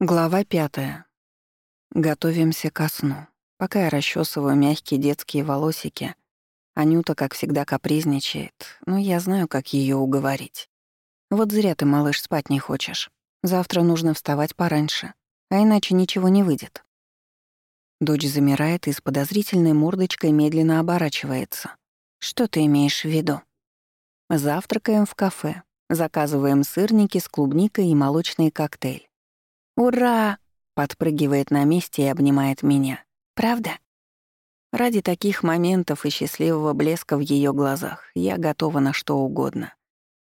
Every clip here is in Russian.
Глава пятая. Готовимся ко сну. Пока я расчесываю мягкие детские волосики, Анюта, как всегда, капризничает, но я знаю, как ее уговорить. Вот зря ты, малыш, спать не хочешь. Завтра нужно вставать пораньше, а иначе ничего не выйдет. Дочь замирает и с подозрительной мордочкой медленно оборачивается. Что ты имеешь в виду? Завтракаем в кафе, заказываем сырники с клубникой и молочный коктейль. «Ура!» — подпрыгивает на месте и обнимает меня. «Правда?» Ради таких моментов и счастливого блеска в ее глазах я готова на что угодно.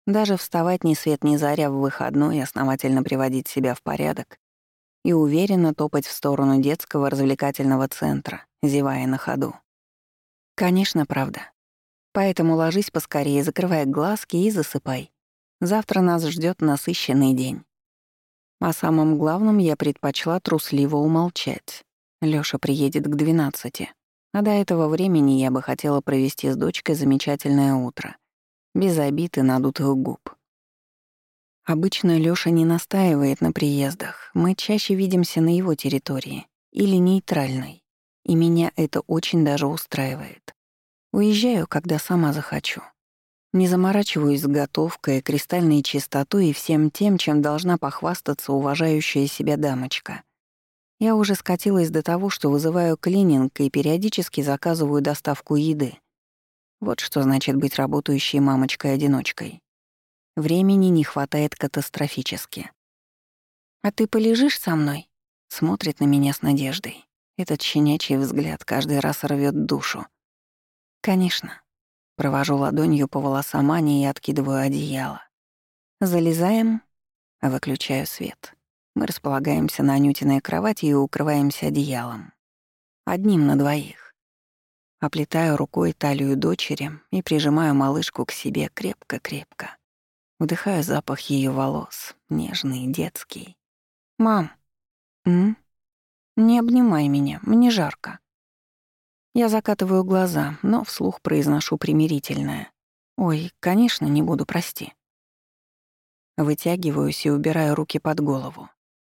Даже вставать ни свет ни заря в выходной и основательно приводить себя в порядок и уверенно топать в сторону детского развлекательного центра, зевая на ходу. Конечно, правда. Поэтому ложись поскорее, закрывай глазки и засыпай. Завтра нас ждет насыщенный день. О самом главном я предпочла трусливо умолчать. Лёша приедет к двенадцати, а до этого времени я бы хотела провести с дочкой замечательное утро, без обид и надутых губ. Обычно Лёша не настаивает на приездах, мы чаще видимся на его территории или нейтральной, и меня это очень даже устраивает. Уезжаю, когда сама захочу. Не заморачиваюсь готовкой, кристальной чистотой и всем тем, чем должна похвастаться уважающая себя дамочка. Я уже скатилась до того, что вызываю клининг и периодически заказываю доставку еды. Вот что значит быть работающей мамочкой-одиночкой. Времени не хватает катастрофически. «А ты полежишь со мной?» Смотрит на меня с надеждой. Этот щенячий взгляд каждый раз рвет душу. «Конечно. Провожу ладонью по волосам Ани и откидываю одеяло. Залезаем, выключаю свет. Мы располагаемся на Анютиной кровати и укрываемся одеялом. Одним на двоих. Оплетаю рукой талию дочери и прижимаю малышку к себе крепко-крепко. Вдыхаю запах ее волос, нежный, детский. «Мам!» «М? Не обнимай меня, мне жарко». Я закатываю глаза, но вслух произношу примирительное. «Ой, конечно, не буду, прости». Вытягиваюсь и убираю руки под голову.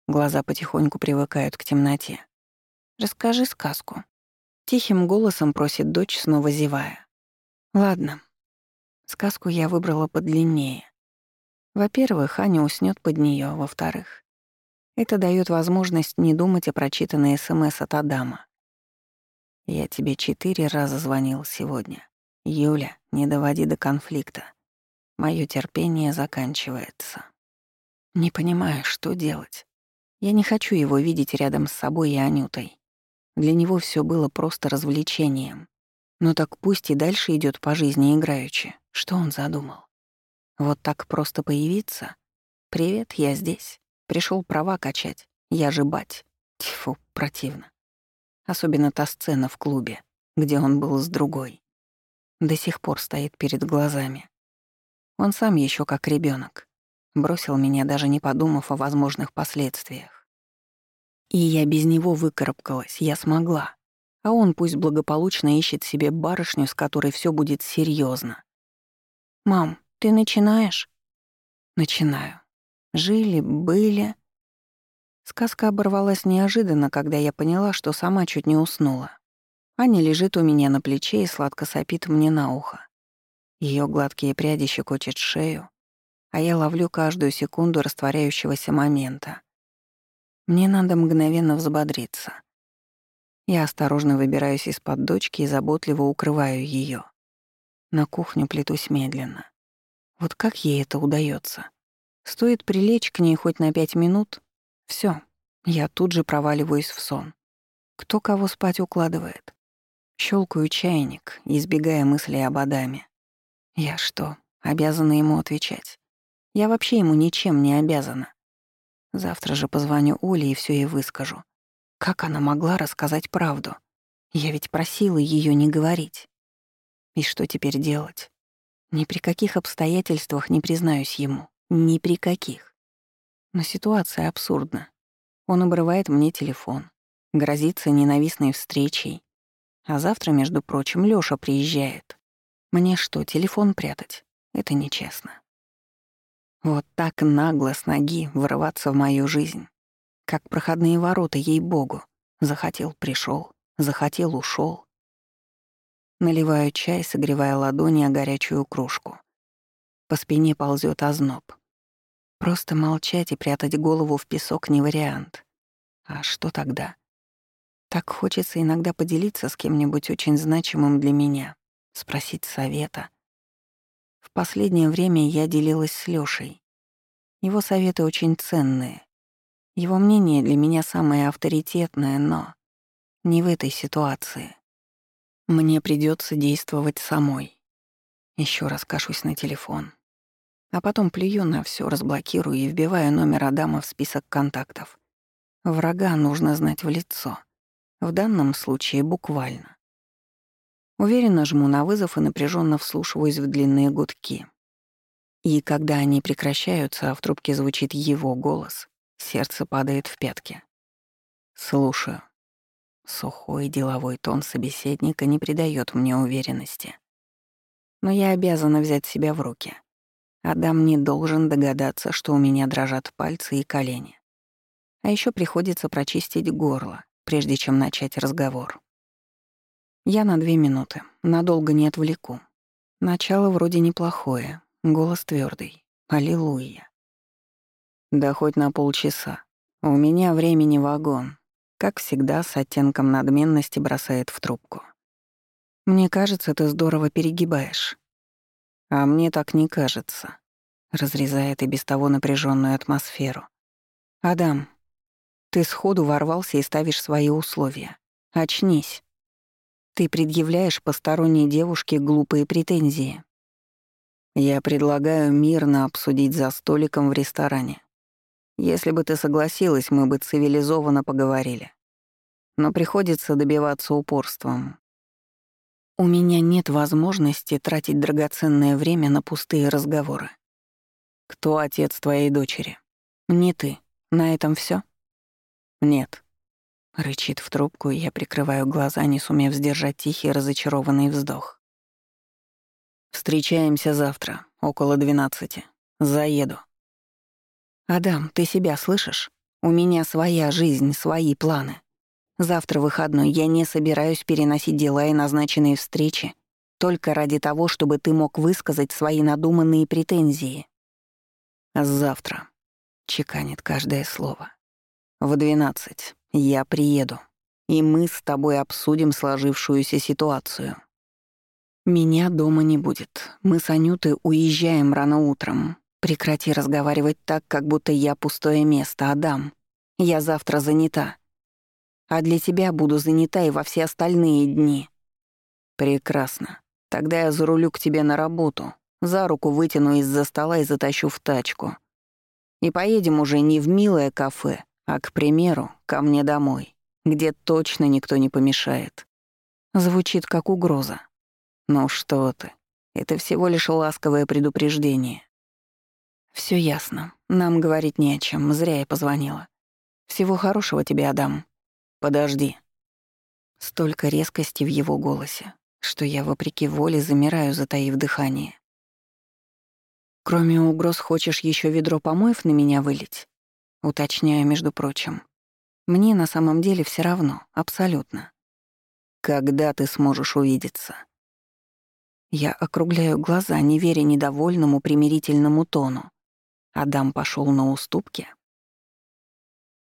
Глаза потихоньку привыкают к темноте. «Расскажи сказку». Тихим голосом просит дочь, снова зевая. «Ладно». Сказку я выбрала подлиннее. Во-первых, Аня уснёт под неё, во-вторых, это даёт возможность не думать о прочитанной СМС от Адама. Я тебе четыре раза звонил сегодня. Юля, не доводи до конфликта. Моё терпение заканчивается. Не понимаю, что делать. Я не хочу его видеть рядом с собой и Анютой. Для него всё было просто развлечением. Но так пусть и дальше идёт по жизни играючи. Что он задумал? Вот так просто появиться? Привет, я здесь. Пришёл права качать. Я же бать. Тьфу, противно. Особенно та сцена в клубе, где он был с другой. До сих пор стоит перед глазами. Он сам еще как ребенок, Бросил меня, даже не подумав о возможных последствиях. И я без него выкарабкалась, я смогла. А он пусть благополучно ищет себе барышню, с которой все будет серьезно. «Мам, ты начинаешь?» «Начинаю. Жили, были...» Сказка оборвалась неожиданно, когда я поняла, что сама чуть не уснула. Аня лежит у меня на плече и сладко сопит мне на ухо. Ее гладкие пряди щекочет шею, а я ловлю каждую секунду растворяющегося момента. Мне надо мгновенно взбодриться. Я осторожно выбираюсь из-под дочки и заботливо укрываю ее. На кухню плетусь медленно. Вот как ей это удается? Стоит прилечь к ней хоть на пять минут, все, я тут же проваливаюсь в сон. Кто кого спать укладывает? Щелкаю чайник, избегая мыслей об Адаме. Я что, обязана ему отвечать? Я вообще ему ничем не обязана. Завтра же позвоню Оле и все ей выскажу. Как она могла рассказать правду? Я ведь просила ее не говорить. И что теперь делать? Ни при каких обстоятельствах не признаюсь ему. Ни при каких. Но ситуация абсурдна. Он обрывает мне телефон, грозится ненавистной встречей. А завтра, между прочим, Лёша приезжает. Мне что, телефон прятать? Это нечестно. Вот так нагло с ноги врываться в мою жизнь. Как проходные ворота, ей-богу. Захотел — пришел, захотел — ушел. Наливаю чай, согревая ладони о горячую кружку. По спине ползет озноб. Просто молчать и прятать голову в песок не вариант. А что тогда? Так хочется иногда поделиться с кем-нибудь очень значимым для меня, спросить совета. В последнее время я делилась с Лёшей. Его советы очень ценные. Его мнение для меня самое авторитетное, но не в этой ситуации. Мне придется действовать самой. Еще раз кашусь на телефон. А потом плюю на все, разблокирую и вбиваю номер Адама в список контактов. Врага нужно знать в лицо. В данном случае буквально. Уверенно жму на вызов и напряженно вслушиваюсь в длинные гудки. И когда они прекращаются, а в трубке звучит его голос, сердце падает в пятки. Слушаю. Сухой деловой тон собеседника не придает мне уверенности. Но я обязана взять себя в руки. Адам не должен догадаться, что у меня дрожат пальцы и колени. А еще приходится прочистить горло, прежде чем начать разговор. Я на две минуты, надолго не отвлеку. Начало вроде неплохое, голос твердый. Аллилуйя. Да хоть на полчаса. У меня времени вагон. Как всегда, с оттенком надменности бросает в трубку. Мне кажется, ты здорово перегибаешь. А мне так не кажется. Разрезает и без того напряженную атмосферу. Адам, ты сходу ворвался и ставишь свои условия. Очнись. Ты предъявляешь посторонней девушке глупые претензии. Я предлагаю мирно обсудить за столиком в ресторане. Если бы ты согласилась, мы бы цивилизованно поговорили. Но приходится добиваться упорством. У меня нет возможности тратить драгоценное время на пустые разговоры. Кто отец твоей дочери? Не ты. На этом все? Нет. Рычит в трубку, и я прикрываю глаза, не сумев сдержать тихий разочарованный вздох. Встречаемся завтра, около двенадцати. Заеду. Адам, ты себя слышишь? У меня своя жизнь, свои планы. Завтра выходной, я не собираюсь переносить дела и назначенные встречи только ради того, чтобы ты мог высказать свои надуманные претензии. Завтра, чеканит каждое слово. В двенадцать я приеду, и мы с тобой обсудим сложившуюся ситуацию. Меня дома не будет. Мы с Анютой уезжаем рано утром. Прекрати разговаривать так, как будто я пустое место, Адам. Я завтра занята а для тебя буду занята и во все остальные дни». «Прекрасно. Тогда я зарулю к тебе на работу, за руку вытяну из-за стола и затащу в тачку. И поедем уже не в милое кафе, а, к примеру, ко мне домой, где точно никто не помешает». Звучит как угроза. «Ну что ты, это всего лишь ласковое предупреждение». Все ясно. Нам говорить не о чем, зря я позвонила. Всего хорошего тебе, Адам. «Подожди». Столько резкости в его голосе, что я, вопреки воле, замираю, затаив дыхание. «Кроме угроз, хочешь еще ведро помоев на меня вылить?» Уточняю, между прочим. Мне на самом деле все равно, абсолютно. «Когда ты сможешь увидеться?» Я округляю глаза, не веря недовольному примирительному тону. Адам пошел на уступки.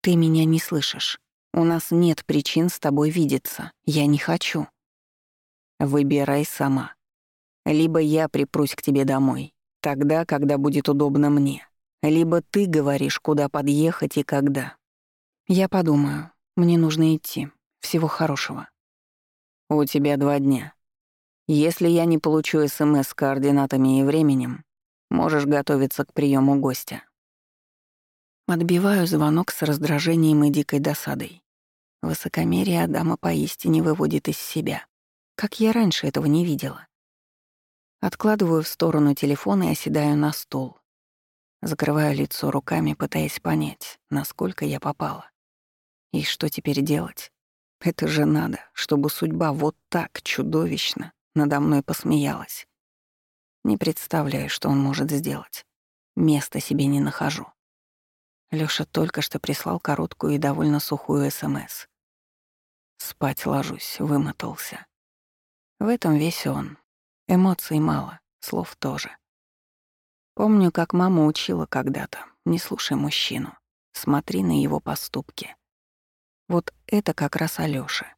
«Ты меня не слышишь. У нас нет причин с тобой видеться. Я не хочу. Выбирай сама. Либо я припрусь к тебе домой, тогда, когда будет удобно мне. Либо ты говоришь, куда подъехать и когда. Я подумаю. Мне нужно идти. Всего хорошего. У тебя два дня. Если я не получу СМС с координатами и временем, можешь готовиться к приему гостя. Отбиваю звонок с раздражением и дикой досадой. Высокомерие Адама поистине выводит из себя. Как я раньше этого не видела. Откладываю в сторону телефон и оседаю на стул. Закрываю лицо руками, пытаясь понять, насколько я попала. И что теперь делать? Это же надо, чтобы судьба вот так чудовищно надо мной посмеялась. Не представляю, что он может сделать. Места себе не нахожу. Лёша только что прислал короткую и довольно сухую СМС. Спать ложусь, вымотался. В этом весь он. Эмоций мало, слов тоже. Помню, как мама учила когда-то. Не слушай мужчину. Смотри на его поступки. Вот это как раз Алёша.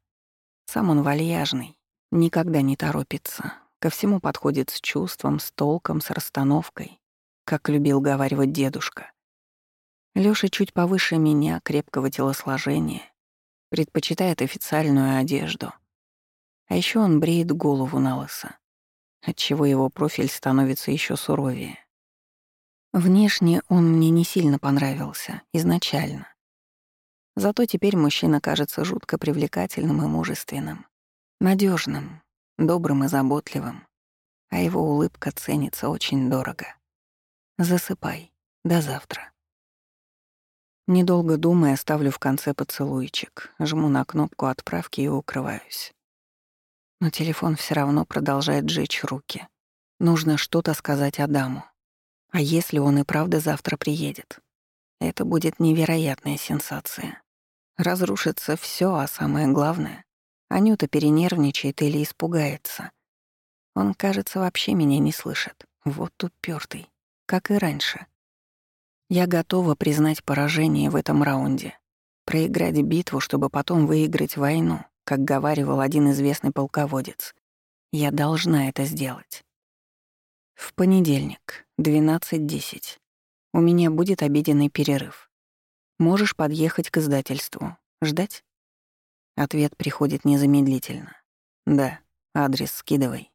Сам он вальяжный, никогда не торопится, ко всему подходит с чувством, с толком, с расстановкой, как любил говаривать дедушка. Лёша чуть повыше меня, крепкого телосложения, предпочитает официальную одежду. А ещё он бреет голову на лысо, отчего его профиль становится ещё суровее. Внешне он мне не сильно понравился, изначально. Зато теперь мужчина кажется жутко привлекательным и мужественным, надежным, добрым и заботливым, а его улыбка ценится очень дорого. Засыпай. До завтра. Недолго думая, ставлю в конце поцелуйчик, жму на кнопку отправки и укрываюсь. Но телефон все равно продолжает жечь руки. Нужно что-то сказать Адаму. А если он и правда завтра приедет? Это будет невероятная сенсация. Разрушится все, а самое главное, Анюта перенервничает или испугается. Он, кажется, вообще меня не слышит. Вот упертый, как и раньше. Я готова признать поражение в этом раунде, проиграть битву, чтобы потом выиграть войну, как говаривал один известный полководец. Я должна это сделать. В понедельник, 12.10. У меня будет обеденный перерыв. Можешь подъехать к издательству. Ждать? Ответ приходит незамедлительно. Да, адрес скидывай.